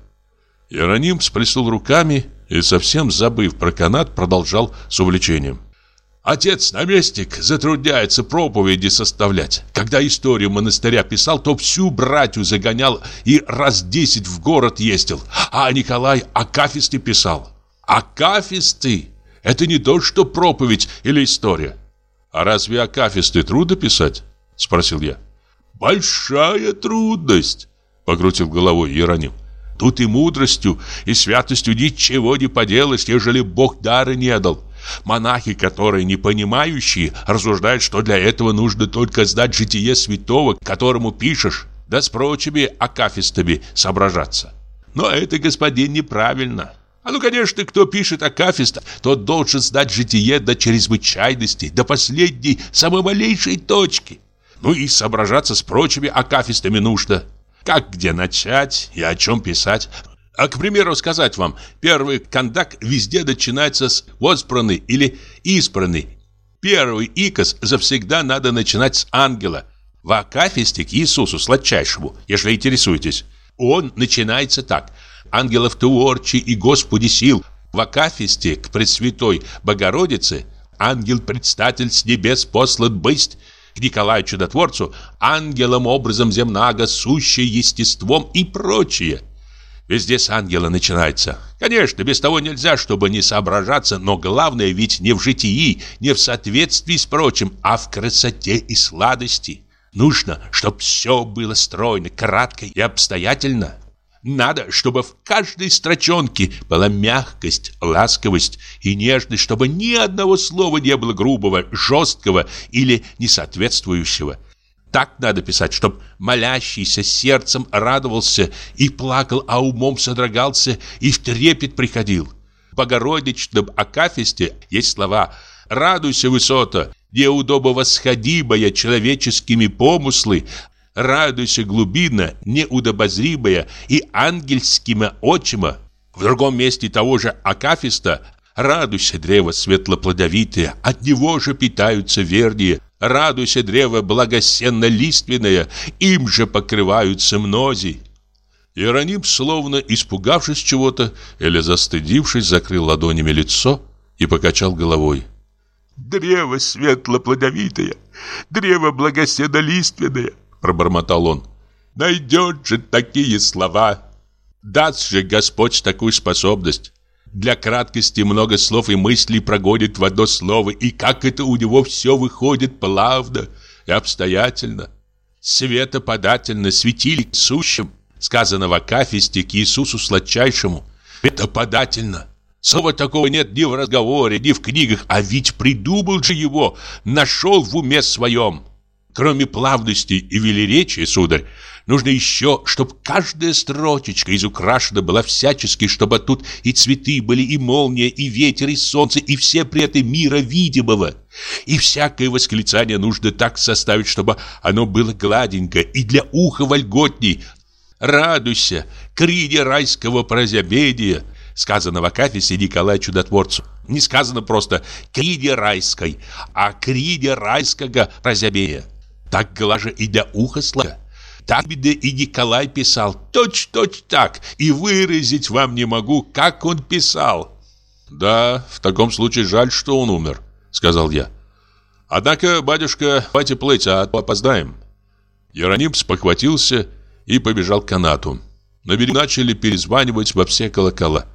Иероним сплеснул руками и, совсем забыв про канат, продолжал с увлечением. Отец-наместник затрудняется проповеди составлять. Когда историю монастыря писал, то всю братью загонял и раз десять в город ездил. А Николай акафисты писал. Акафисты – это не то, что проповедь или история. «А разве акафисты трудно писать?» – спросил я. «Большая трудность», – покрутил головой Иероним. «Тут и мудростью, и святостью ничего не поделаешь, ежели Бог дары не дал. Монахи, которые не понимающие, рассуждают, что для этого нужно только знать житие святого, которому пишешь, да с прочими акафистами соображаться. Но это, господин, неправильно. А ну, конечно, кто пишет акафист, тот должен знать житие до чрезвычайности, до последней, самой малейшей точки. Ну и соображаться с прочими акафистами нужно. Как где начать и о чем писать, а, к примеру, сказать вам, первый кондак везде начинается с «возбраны» или «избраны». Первый икос завсегда надо начинать с ангела. В Акафисте к Иисусу сладчайшему, если интересуетесь. Он начинается так. «Ангелов творчи и Господи сил». В Акафисте к Пресвятой Богородице «Ангел-предстатель с небес послан бысть». К Николаю Чудотворцу «Ангелом образом земнаго, сущее естеством» и прочее. Везде с ангела начинается. Конечно, без того нельзя, чтобы не соображаться, но главное ведь не в житии, не в соответствии с прочим, а в красоте и сладости. Нужно, чтобы все было стройно, кратко и обстоятельно. Надо, чтобы в каждой строчонке была мягкость, ласковость и нежность, чтобы ни одного слова не было грубого, жесткого или несоответствующего. Так надо писать, чтоб молящийся сердцем радовался и плакал, а умом содрогался и в трепет приходил. В Богородичном Акафисте есть слова «Радуйся, высота, неудобо восходимая человеческими помыслы, радуйся, глубина, неудобозримая и ангельскими очима». В другом месте того же Акафиста «Радуйся, древо светлоплодовитое, от него же питаются вернее, Радуйся, древо благосенно-лиственное, им же покрываются мнози. Иероним, словно испугавшись чего-то или застыдившись, закрыл ладонями лицо и покачал головой. «Древо светло-плодовитое, древо благосенно-лиственное», пробормотал он. «Найдет же такие слова! Даст же Господь такую способность!» Для краткости много слов и мыслей прогонит в одно слово, и как это у него все выходит плавно и обстоятельно. Светоподательно светили сущим, сказано в Акафисте к Иисусу сладчайшему. Это подательно. Слова такого нет ни в разговоре, ни в книгах, а ведь придумал же его, нашел в уме своем. Кроме плавности и велеречия, сударь, нужно еще, чтобы каждая строчечка изукрашена была всячески, чтобы тут и цветы были, и молния, и ветер, и солнце, и все преты мира видимого. И всякое восклицание нужно так составить, чтобы оно было гладенько и для уха вольготней. Радуйся, крине райского прозябения, сказано в Акафисе Николаю Чудотворцу. Не сказано просто «крине райской», а «крине райского прозябения». Так глаже и для уха сладко. Так беда и Николай писал, точь-точь так, и выразить вам не могу, как он писал. Да, в таком случае жаль, что он умер, сказал я. Однако, батюшка, давайте плыть, а опоздаем. Иероним спохватился и побежал к канату. На берегу начали перезванивать во все колокола.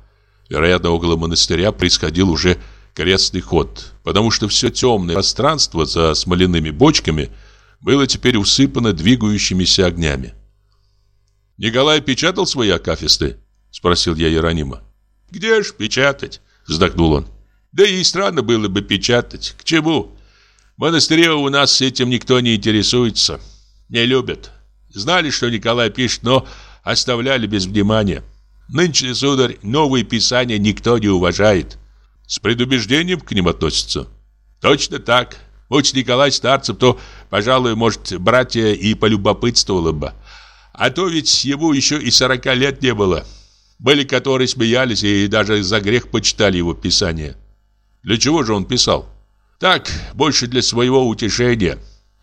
Вероятно, около монастыря происходил уже крестный ход, потому что все темное пространство за смоляными бочками – было теперь усыпано двигающимися огнями. «Николай печатал свои акафисты?» – спросил я Иеронима. «Где ж печатать?» – вздохнул он. «Да и странно было бы печатать. К чему? В монастыре у нас этим никто не интересуется. Не любят. Знали, что Николай пишет, но оставляли без внимания. Нынче, сударь, новые писания никто не уважает. С предубеждением к ним относятся. Точно так. Будь Николай старцем, то, пожалуй, может, братья и полюбопытствовало бы. А то ведь ему еще и сорока лет не было. Были, которые смеялись и даже за грех почитали его писание. Для чего же он писал? Так, больше для своего утешения.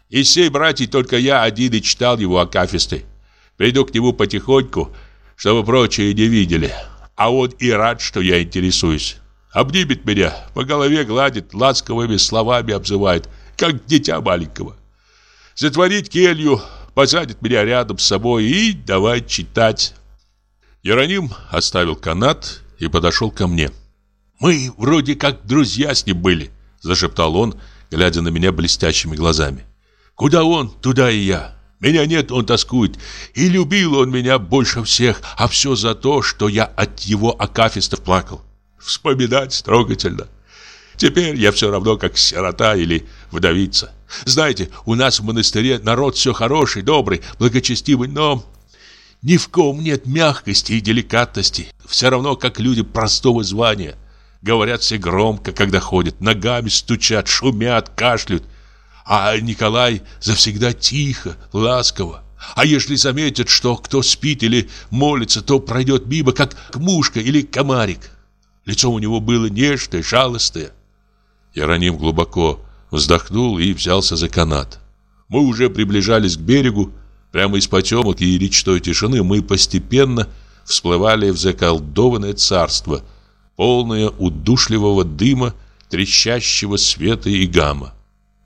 Из всей братьев только я один и читал его акафисты. Приду к нему потихоньку, чтобы прочие не видели. А он и рад, что я интересуюсь. Обнимет меня, по голове гладит, ласковыми словами обзывает – как дитя маленького. Затворить келью, посадит меня рядом с собой и давай читать. Иероним оставил канат и подошел ко мне. «Мы вроде как друзья с ним были», – зашептал он, глядя на меня блестящими глазами. «Куда он, туда и я. Меня нет, он тоскует. И любил он меня больше всех, а все за то, что я от его акафистов плакал. Вспоминать трогательно. Теперь я все равно как сирота или вдовица. Знаете, у нас в монастыре народ все хороший, добрый, благочестивый, но ни в ком нет мягкости и деликатности. Все равно как люди простого звания. Говорят все громко, когда ходят, ногами стучат, шумят, кашляют. А Николай завсегда тихо, ласково. А если заметят, что кто спит или молится, то пройдет мимо, как мушка или комарик. Лицо у него было нежное, жалостное. Иероним глубоко вздохнул и взялся за канат. Мы уже приближались к берегу. Прямо из потемок и речной тишины мы постепенно всплывали в заколдованное царство, полное удушливого дыма, трещащего света и гамма.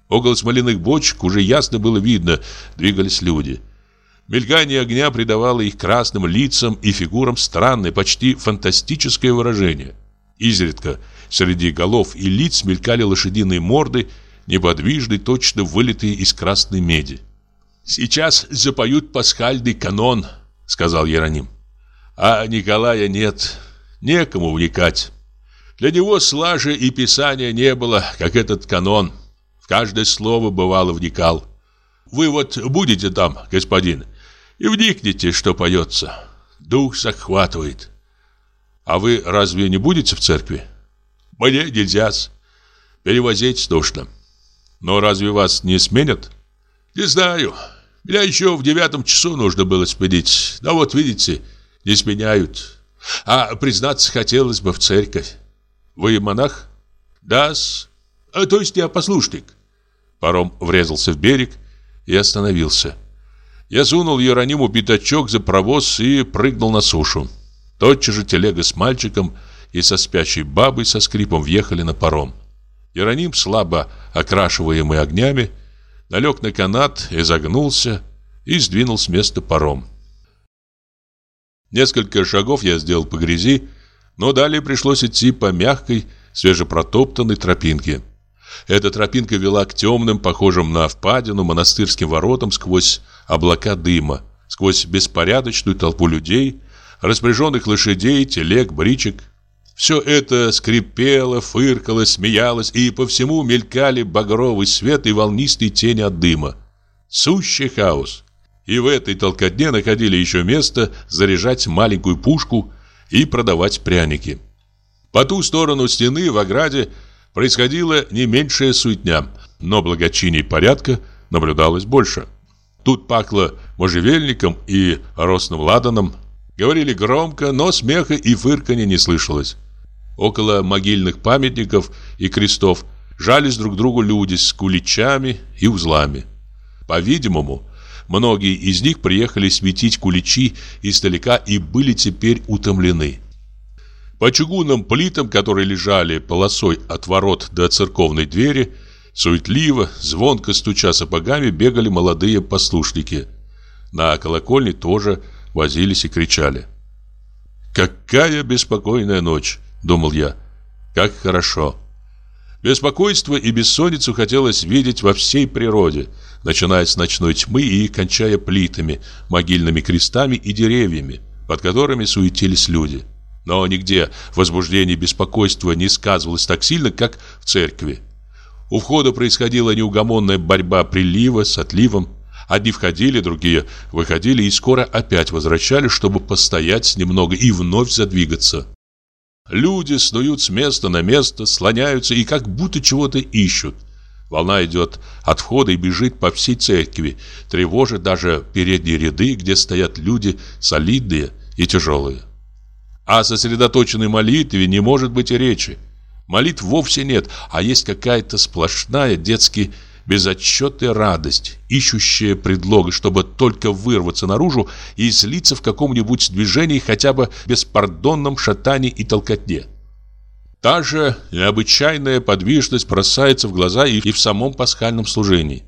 Около смоляных бочек уже ясно было видно, двигались люди. Мелькание огня придавало их красным лицам и фигурам странное, почти фантастическое выражение. Изредка Среди голов и лиц мелькали лошадиные морды, неподвижные, точно вылитые из красной меди. «Сейчас запоют пасхальный канон», — сказал Иероним. «А Николая нет, некому вникать. Для него слажи и писания не было, как этот канон. В каждое слово бывало вникал. Вы вот будете там, господин, и вникните, что поется. Дух захватывает». «А вы разве не будете в церкви?» Мне нельзя -с. Перевозить нужно. Но разве вас не сменят? Не знаю. Меня еще в девятом часу нужно было сменить. Но вот видите, не сменяют. А признаться хотелось бы в церковь. Вы монах? Да-с. А, то есть я послушник. Паром врезался в берег и остановился. Я сунул Ерониму пятачок за провоз и прыгнул на сушу. Тотчас же телега с мальчиком – и со спящей бабой со скрипом въехали на паром. Иероним, слабо окрашиваемый огнями, налег на канат, изогнулся и сдвинул с места паром. Несколько шагов я сделал по грязи, но далее пришлось идти по мягкой, свежепротоптанной тропинке. Эта тропинка вела к темным, похожим на впадину, монастырским воротам сквозь облака дыма, сквозь беспорядочную толпу людей, распряженных лошадей, телег, бричек. Все это скрипело, фыркало, смеялось, и по всему мелькали багровый свет и волнистые тени от дыма. Сущий хаос. И в этой толкотне находили еще место заряжать маленькую пушку и продавать пряники. По ту сторону стены в ограде происходила не меньшая суетня, но благочиний порядка наблюдалось больше. Тут пахло можжевельником и росным ладаном. Говорили громко, но смеха и фырканья не слышалось. Около могильных памятников и крестов жались друг другу люди с куличами и узлами. По-видимому, многие из них приехали светить куличи издалека и были теперь утомлены. По чугунным плитам, которые лежали полосой от ворот до церковной двери, суетливо, звонко стуча сапогами, бегали молодые послушники. На колокольне тоже возились и кричали. «Какая беспокойная ночь!» — думал я. «Как хорошо!» Беспокойство и бессонницу хотелось видеть во всей природе, начиная с ночной тьмы и кончая плитами, могильными крестами и деревьями, под которыми суетились люди. Но нигде возбуждение и беспокойство не сказывалось так сильно, как в церкви. У входа происходила неугомонная борьба прилива с отливом. Одни входили, другие выходили и скоро опять возвращались, чтобы постоять немного и вновь задвигаться. Люди снуют с места на место, слоняются и как будто чего-то ищут. Волна идет от входа и бежит по всей церкви, тревожит даже передние ряды, где стоят люди солидные и тяжелые. О сосредоточенной молитве не может быть и речи. Молитв вовсе нет, а есть какая-то сплошная детски безотчетная радость, ищущая предлога, чтобы только вырваться наружу и слиться в каком-нибудь движении, хотя бы беспардонном шатании и толкотне. Та же необычайная подвижность бросается в глаза и в самом пасхальном служении.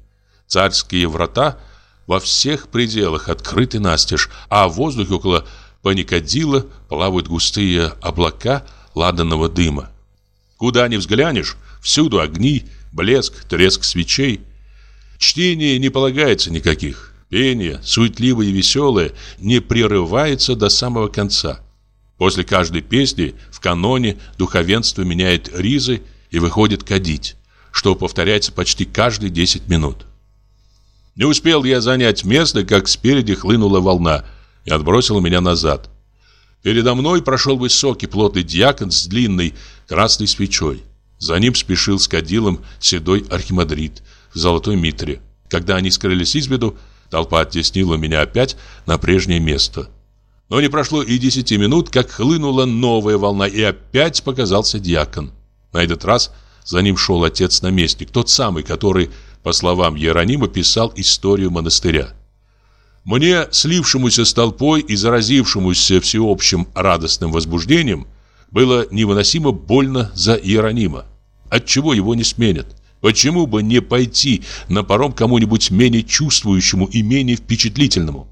Царские врата во всех пределах открыты настежь, а в воздухе около паникадила плавают густые облака ладанного дыма. Куда ни взглянешь, всюду огни, блеск, треск свечей. Чтение не полагается никаких. Пение, суетливое и веселое, не прерывается до самого конца. После каждой песни в каноне духовенство меняет ризы и выходит кадить, что повторяется почти каждые 10 минут. Не успел я занять место, как спереди хлынула волна и отбросила меня назад. Передо мной прошел высокий плотный дьякон с длинной красной свечой. За ним спешил с кадилом седой архимандрит в золотой митре. Когда они скрылись из виду, толпа оттеснила меня опять на прежнее место. Но не прошло и десяти минут, как хлынула новая волна, и опять показался дьякон. На этот раз за ним шел отец-наместник, тот самый, который, по словам Иеронима, писал историю монастыря. Мне, слившемуся с толпой и заразившемуся всеобщим радостным возбуждением, было невыносимо больно за Иеронима. Отчего его не сменят? Почему бы не пойти на паром кому-нибудь менее чувствующему и менее впечатлительному?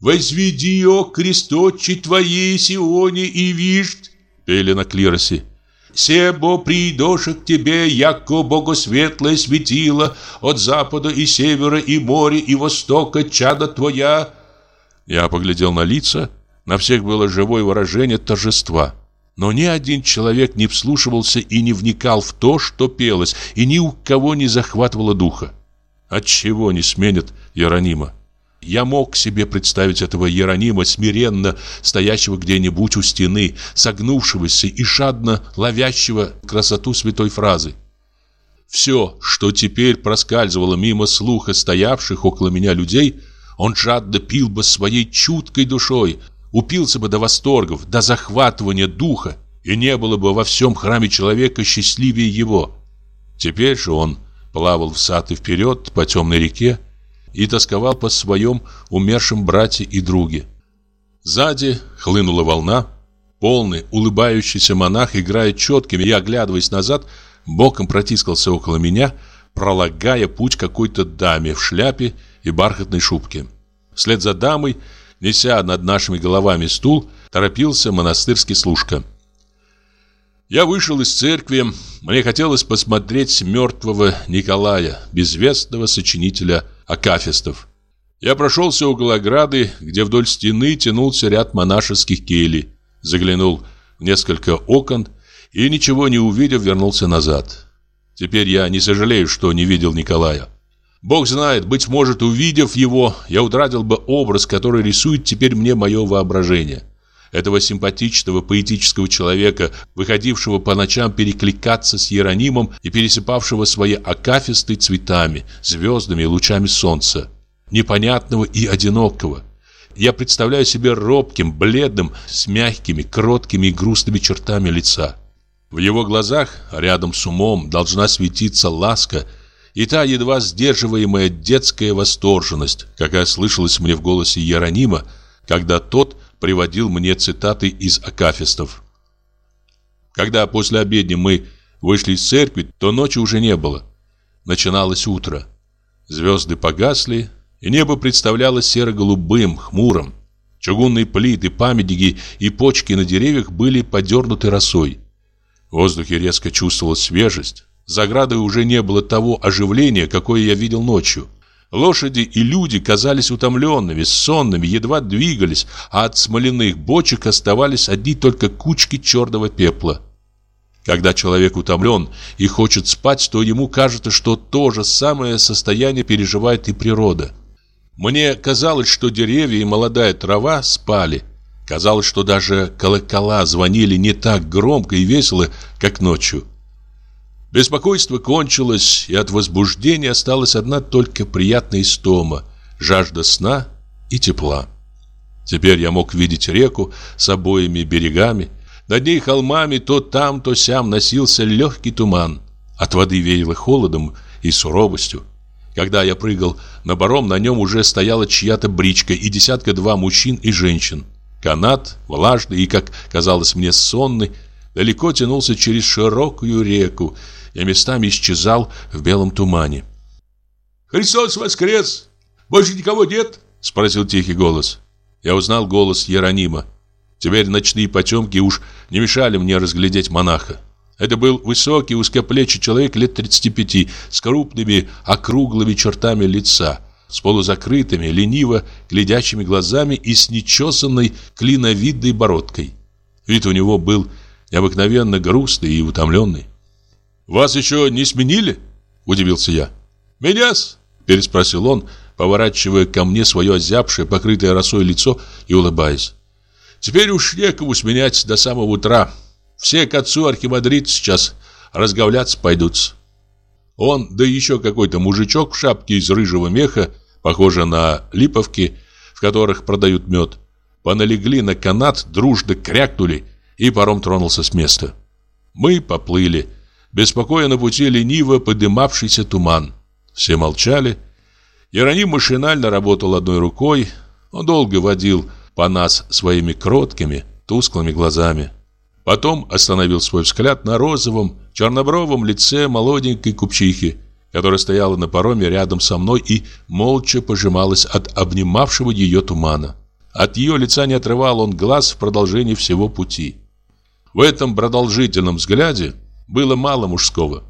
«Возведи, о кресточи твои, Сионе, и вишь!» пели на клиросе. «Себо придоша к тебе, яко богосветлое светило, от запада и севера, и моря, и востока, чада твоя!» Я поглядел на лица, на всех было живое выражение торжества. Но ни один человек не вслушивался и не вникал в то, что пелось, и ни у кого не захватывало духа. Отчего не сменят Иеронима? Я мог себе представить этого Иеронима, смиренно стоящего где-нибудь у стены, согнувшегося и шадно ловящего красоту святой фразы. Все, что теперь проскальзывало мимо слуха стоявших около меня людей, он жадно пил бы своей чуткой душой, упился бы до восторгов, до захватывания духа, и не было бы во всем храме человека счастливее его. Теперь же он плавал взад и вперед по темной реке, и тосковал по своем умершем брате и друге. Сзади хлынула волна. Полный, улыбающийся монах, играя четкими и оглядываясь назад, боком протискался около меня, пролагая путь какой-то даме в шляпе и бархатной шубке. Вслед за дамой, неся над нашими головами стул, торопился монастырский служка. Я вышел из церкви, мне хотелось посмотреть мертвого Николая, безвестного сочинителя акафистов. Я прошелся около ограды, где вдоль стены тянулся ряд монашеских келей, заглянул в несколько окон и, ничего не увидев, вернулся назад. Теперь я не сожалею, что не видел Николая. Бог знает, быть может, увидев его, я утратил бы образ, который рисует теперь мне мое воображение. Этого симпатичного поэтического человека, выходившего по ночам перекликаться с Иеронимом и пересыпавшего свои акафисты цветами, звездами и лучами солнца. Непонятного и одинокого. Я представляю себе робким, бледным, с мягкими, кроткими и грустными чертами лица. В его глазах, рядом с умом, должна светиться ласка и та едва сдерживаемая детская восторженность, какая слышалась мне в голосе Иеронима, когда тот приводил мне цитаты из акафистов. Когда после обедни мы вышли из церкви, то ночи уже не было. Начиналось утро. Звезды погасли, и небо представлялось серо-голубым, хмурым. Чугунные плиты, памятники и почки на деревьях были подернуты росой. В воздухе резко чувствовалась свежесть. За оградой уже не было того оживления, какое я видел ночью. Лошади и люди казались утомленными, сонными, едва двигались, а от смоляных бочек оставались одни только кучки черного пепла. Когда человек утомлен и хочет спать, то ему кажется, что то же самое состояние переживает и природа. Мне казалось, что деревья и молодая трава спали. Казалось, что даже колокола звонили не так громко и весело, как ночью. Беспокойство кончилось, и от возбуждения осталась одна только приятная истома, жажда сна и тепла. Теперь я мог видеть реку с обоими берегами. Над ней холмами то там, то сям носился легкий туман. От воды веяло холодом и суровостью. Когда я прыгал на баром, на нем уже стояла чья-то бричка и десятка-два мужчин и женщин. Канат, влажный и, как казалось мне, сонный, далеко тянулся через широкую реку, и местами исчезал в белом тумане. «Христос воскрес! Больше никого нет?» — спросил тихий голос. Я узнал голос Иеронима. Теперь ночные потемки уж не мешали мне разглядеть монаха. Это был высокий, узкоплечий человек лет 35, с крупными, округлыми чертами лица, с полузакрытыми, лениво глядящими глазами и с нечесанной клиновидной бородкой. Вид у него был необыкновенно грустный и утомленный. «Вас еще не сменили?» – удивился я. «Меня-с?» – переспросил он, поворачивая ко мне свое озябшее, покрытое росой лицо и улыбаясь. «Теперь уж некому сменять до самого утра. Все к отцу архимандрит сейчас разговляться пойдутся». Он, да еще какой-то мужичок в шапке из рыжего меха, похоже на липовки, в которых продают мед, поналегли на канат, дружно крякнули, и паром тронулся с места. Мы поплыли, беспокоя на пути лениво подымавшийся туман. Все молчали. Иероним машинально работал одной рукой. Он долго водил по нас своими кроткими, тусклыми глазами. Потом остановил свой взгляд на розовом, чернобровом лице молоденькой купчихи, которая стояла на пароме рядом со мной и молча пожималась от обнимавшего ее тумана. От ее лица не отрывал он глаз в продолжении всего пути. В этом продолжительном взгляде было мало мужского.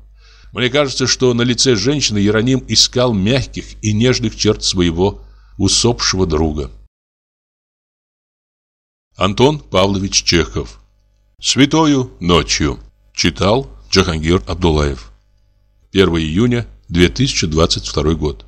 Мне кажется, что на лице женщины Иероним искал мягких и нежных черт своего усопшего друга. Антон Павлович Чехов «Святою ночью» читал Джахангир Абдулаев 1 июня 2022 год